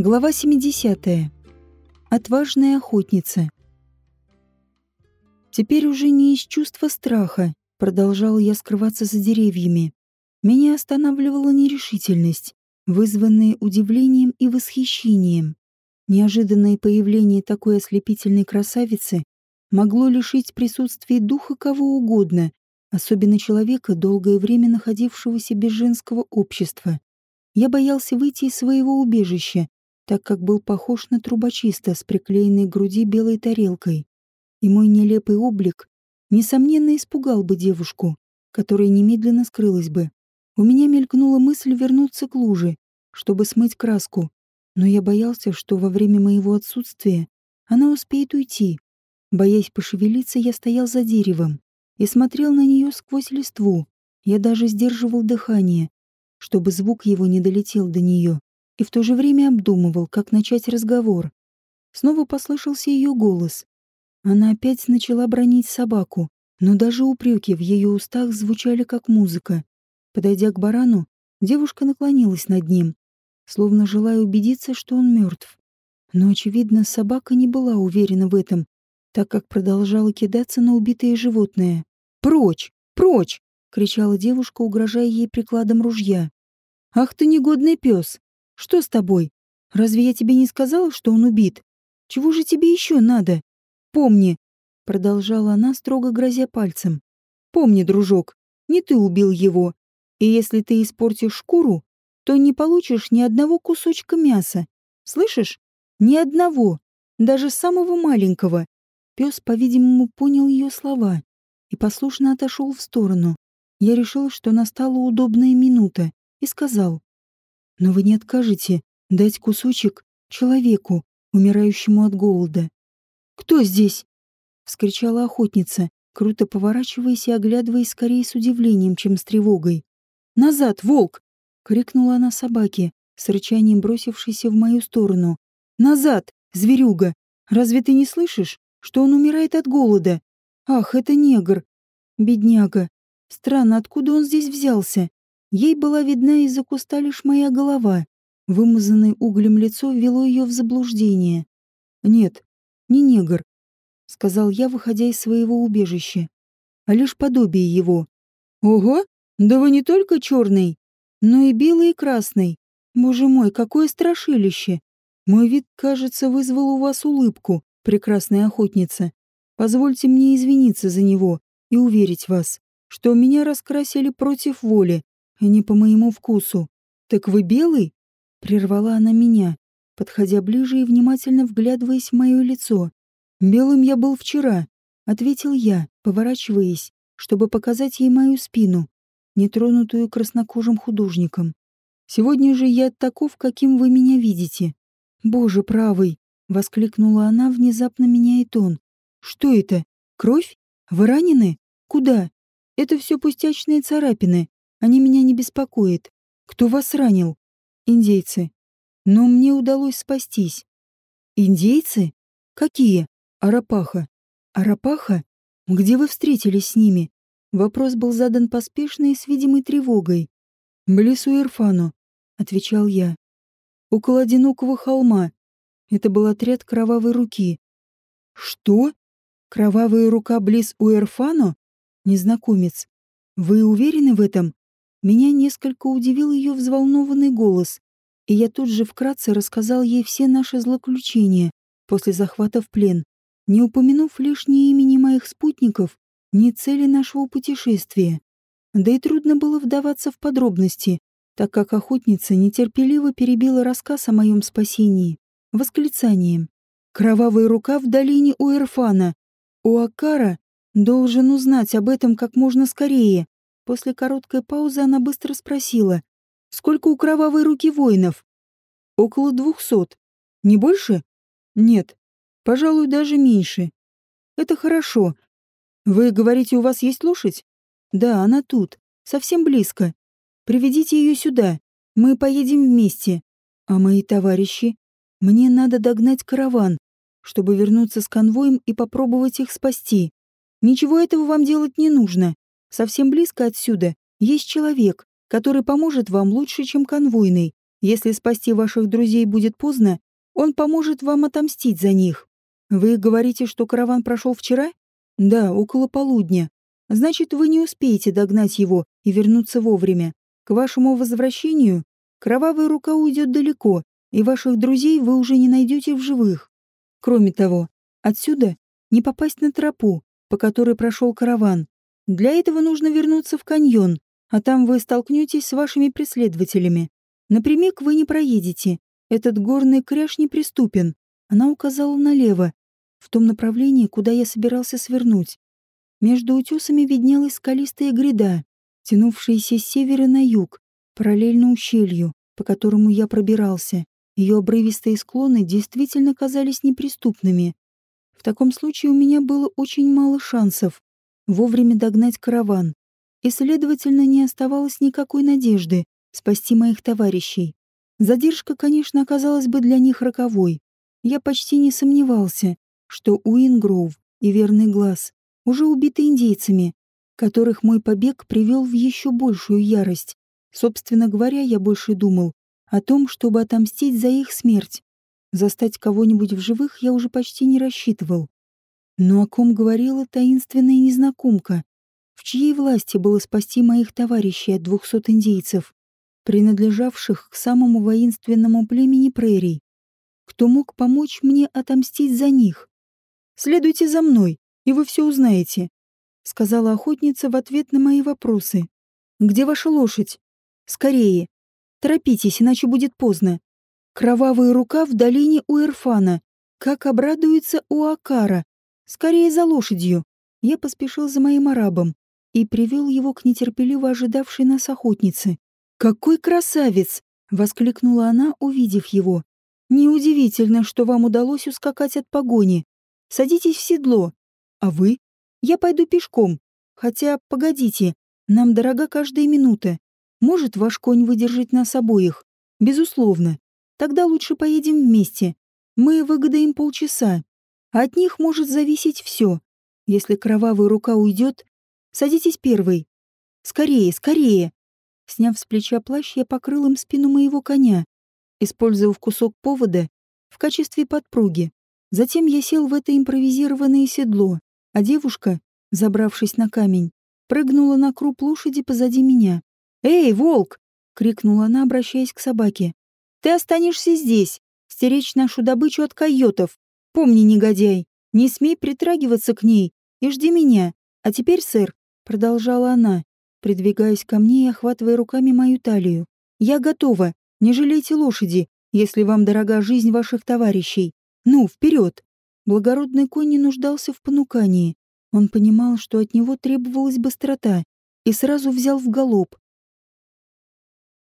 Глава 70. Отважная охотница. Теперь уже не из чувства страха продолжал я скрываться за деревьями. Меня останавливала нерешительность, вызванная удивлением и восхищением. Неожиданное появление такой ослепительной красавицы могло лишить присутствия духа кого угодно, особенно человека, долгое время находившегося без женского общества. Я боялся выйти из своего убежища, так как был похож на трубочиста с приклеенной к груди белой тарелкой. И мой нелепый облик, несомненно, испугал бы девушку, которая немедленно скрылась бы. У меня мелькнула мысль вернуться к луже, чтобы смыть краску, но я боялся, что во время моего отсутствия она успеет уйти. Боясь пошевелиться, я стоял за деревом и смотрел на нее сквозь листву. Я даже сдерживал дыхание, чтобы звук его не долетел до нее и в то же время обдумывал, как начать разговор. Снова послышался ее голос. Она опять начала бронить собаку, но даже упреки в ее устах звучали как музыка. Подойдя к барану, девушка наклонилась над ним, словно желая убедиться, что он мертв. Но, очевидно, собака не была уверена в этом, так как продолжала кидаться на убитое животное. «Прочь! Прочь!» — кричала девушка, угрожая ей прикладом ружья. «Ах ты негодный пес! Что с тобой? Разве я тебе не сказала, что он убит? Чего же тебе еще надо? Помни, продолжала она, строго грозя пальцем. Помни, дружок, не ты убил его. И если ты испортишь шкуру, то не получишь ни одного кусочка мяса. Слышишь? Ни одного, даже самого маленького. Пес, по-видимому, понял ее слова и послушно отошел в сторону. Я решил, что настала удобная минута, и сказал. Но вы не откажете дать кусочек человеку, умирающему от голода. «Кто здесь?» — вскричала охотница, круто поворачиваясь и оглядываясь скорее с удивлением, чем с тревогой. «Назад, волк!» — крикнула она собаке, с рычанием бросившейся в мою сторону. «Назад, зверюга! Разве ты не слышишь, что он умирает от голода? Ах, это негр! Бедняга! Странно, откуда он здесь взялся? Ей была видна из-за куста лишь моя голова. Вымазанное углем лицо ввело ее в заблуждение. «Нет, не негр», — сказал я, выходя из своего убежища, «а лишь подобие его». «Ого! Да вы не только черный, но и белый и красный. Боже мой, какое страшилище! Мой вид, кажется, вызвал у вас улыбку, прекрасная охотница. Позвольте мне извиниться за него и уверить вас, что меня раскрасили против воли, не по моему вкусу. Так вы белый? Прервала она меня, подходя ближе и внимательно вглядываясь в мое лицо. Белым я был вчера, ответил я, поворачиваясь, чтобы показать ей мою спину, нетронутую краснокожим художником. Сегодня же я таков, каким вы меня видите. Боже правый! воскликнула она, внезапно меняя тон. Что это? Кровь? Вы ранены? Куда? Это все пустячные царапины. Они меня не беспокоят. Кто вас ранил? Индейцы. Но мне удалось спастись. Индейцы? Какие? Арапаха. Арапаха? Где вы встретились с ними? Вопрос был задан поспешно и с видимой тревогой. «Близ Уэрфану», — отвечал я. «Около одинокого холма. Это был отряд кровавой руки». «Что? Кровавая рука близ Уэрфану?» Незнакомец. «Вы уверены в этом?» Меня несколько удивил ее взволнованный голос, и я тут же вкратце рассказал ей все наши злоключения после захвата в плен, не упомянув лишь ни имени моих спутников, ни цели нашего путешествия. Да и трудно было вдаваться в подробности, так как охотница нетерпеливо перебила рассказ о моем спасении восклицанием. «Кровавая рука в долине Уэрфана! Уакара должен узнать об этом как можно скорее!» После короткой паузы она быстро спросила. «Сколько у кровавой руки воинов?» «Около двухсот. Не больше?» «Нет. Пожалуй, даже меньше. Это хорошо. Вы говорите, у вас есть лошадь?» «Да, она тут. Совсем близко. Приведите ее сюда. Мы поедем вместе. А мои товарищи? Мне надо догнать караван, чтобы вернуться с конвоем и попробовать их спасти. Ничего этого вам делать не нужно. Совсем близко отсюда есть человек, который поможет вам лучше, чем конвойный. Если спасти ваших друзей будет поздно, он поможет вам отомстить за них. Вы говорите, что караван прошел вчера? Да, около полудня. Значит, вы не успеете догнать его и вернуться вовремя. К вашему возвращению кровавая рука уйдет далеко, и ваших друзей вы уже не найдете в живых. Кроме того, отсюда не попасть на тропу, по которой прошел караван. Для этого нужно вернуться в каньон, а там вы столкнетесь с вашими преследователями. Напрямик вы не проедете. Этот горный кряж неприступен. Она указала налево, в том направлении, куда я собирался свернуть. Между утесами виднелась скалистая гряда, тянувшаяся с севера на юг, параллельно ущелью, по которому я пробирался. Ее обрывистые склоны действительно казались неприступными. В таком случае у меня было очень мало шансов вовремя догнать караван, и, следовательно, не оставалось никакой надежды спасти моих товарищей. Задержка, конечно, оказалась бы для них роковой. Я почти не сомневался, что Уингроув и Верный Глаз уже убиты индейцами, которых мой побег привел в еще большую ярость. Собственно говоря, я больше думал о том, чтобы отомстить за их смерть. Застать кого-нибудь в живых я уже почти не рассчитывал. Но о ком говорила таинственная незнакомка? В чьей власти было спасти моих товарищей от двухсот индейцев, принадлежавших к самому воинственному племени прерий? Кто мог помочь мне отомстить за них? «Следуйте за мной, и вы все узнаете», — сказала охотница в ответ на мои вопросы. «Где ваша лошадь? Скорее. Торопитесь, иначе будет поздно. Кровавая рука в долине у Эрфана. Как обрадуется у Акара. Скорее за лошадью. Я поспешил за моим арабом и привел его к нетерпеливо ожидавшей нас охотнице. «Какой красавец!» — воскликнула она, увидев его. «Неудивительно, что вам удалось ускакать от погони. Садитесь в седло. А вы? Я пойду пешком. Хотя, погодите, нам дорога каждая минута. Может ваш конь выдержать нас обоих? Безусловно. Тогда лучше поедем вместе. Мы выгодаем полчаса. От них может зависеть все. Если кровавая рука уйдет, садитесь первый. Скорее, скорее. Сняв с плеча плащ, я покрыл им спину моего коня, использовав кусок повода в качестве подпруги. Затем я сел в это импровизированное седло, а девушка, забравшись на камень, прыгнула на круп лошади позади меня. «Эй, волк!» — крикнула она, обращаясь к собаке. «Ты останешься здесь, стеречь нашу добычу от койотов. Помни, негодяй, не смей притрагиваться к ней и жди меня. А теперь, сэр, — продолжала она, придвигаясь ко мне и охватывая руками мою талию, — я готова. Не жалейте лошади, если вам дорога жизнь ваших товарищей. Ну, вперед! Благородный конь не нуждался в понукании. Он понимал, что от него требовалась быстрота, и сразу взял в галоп,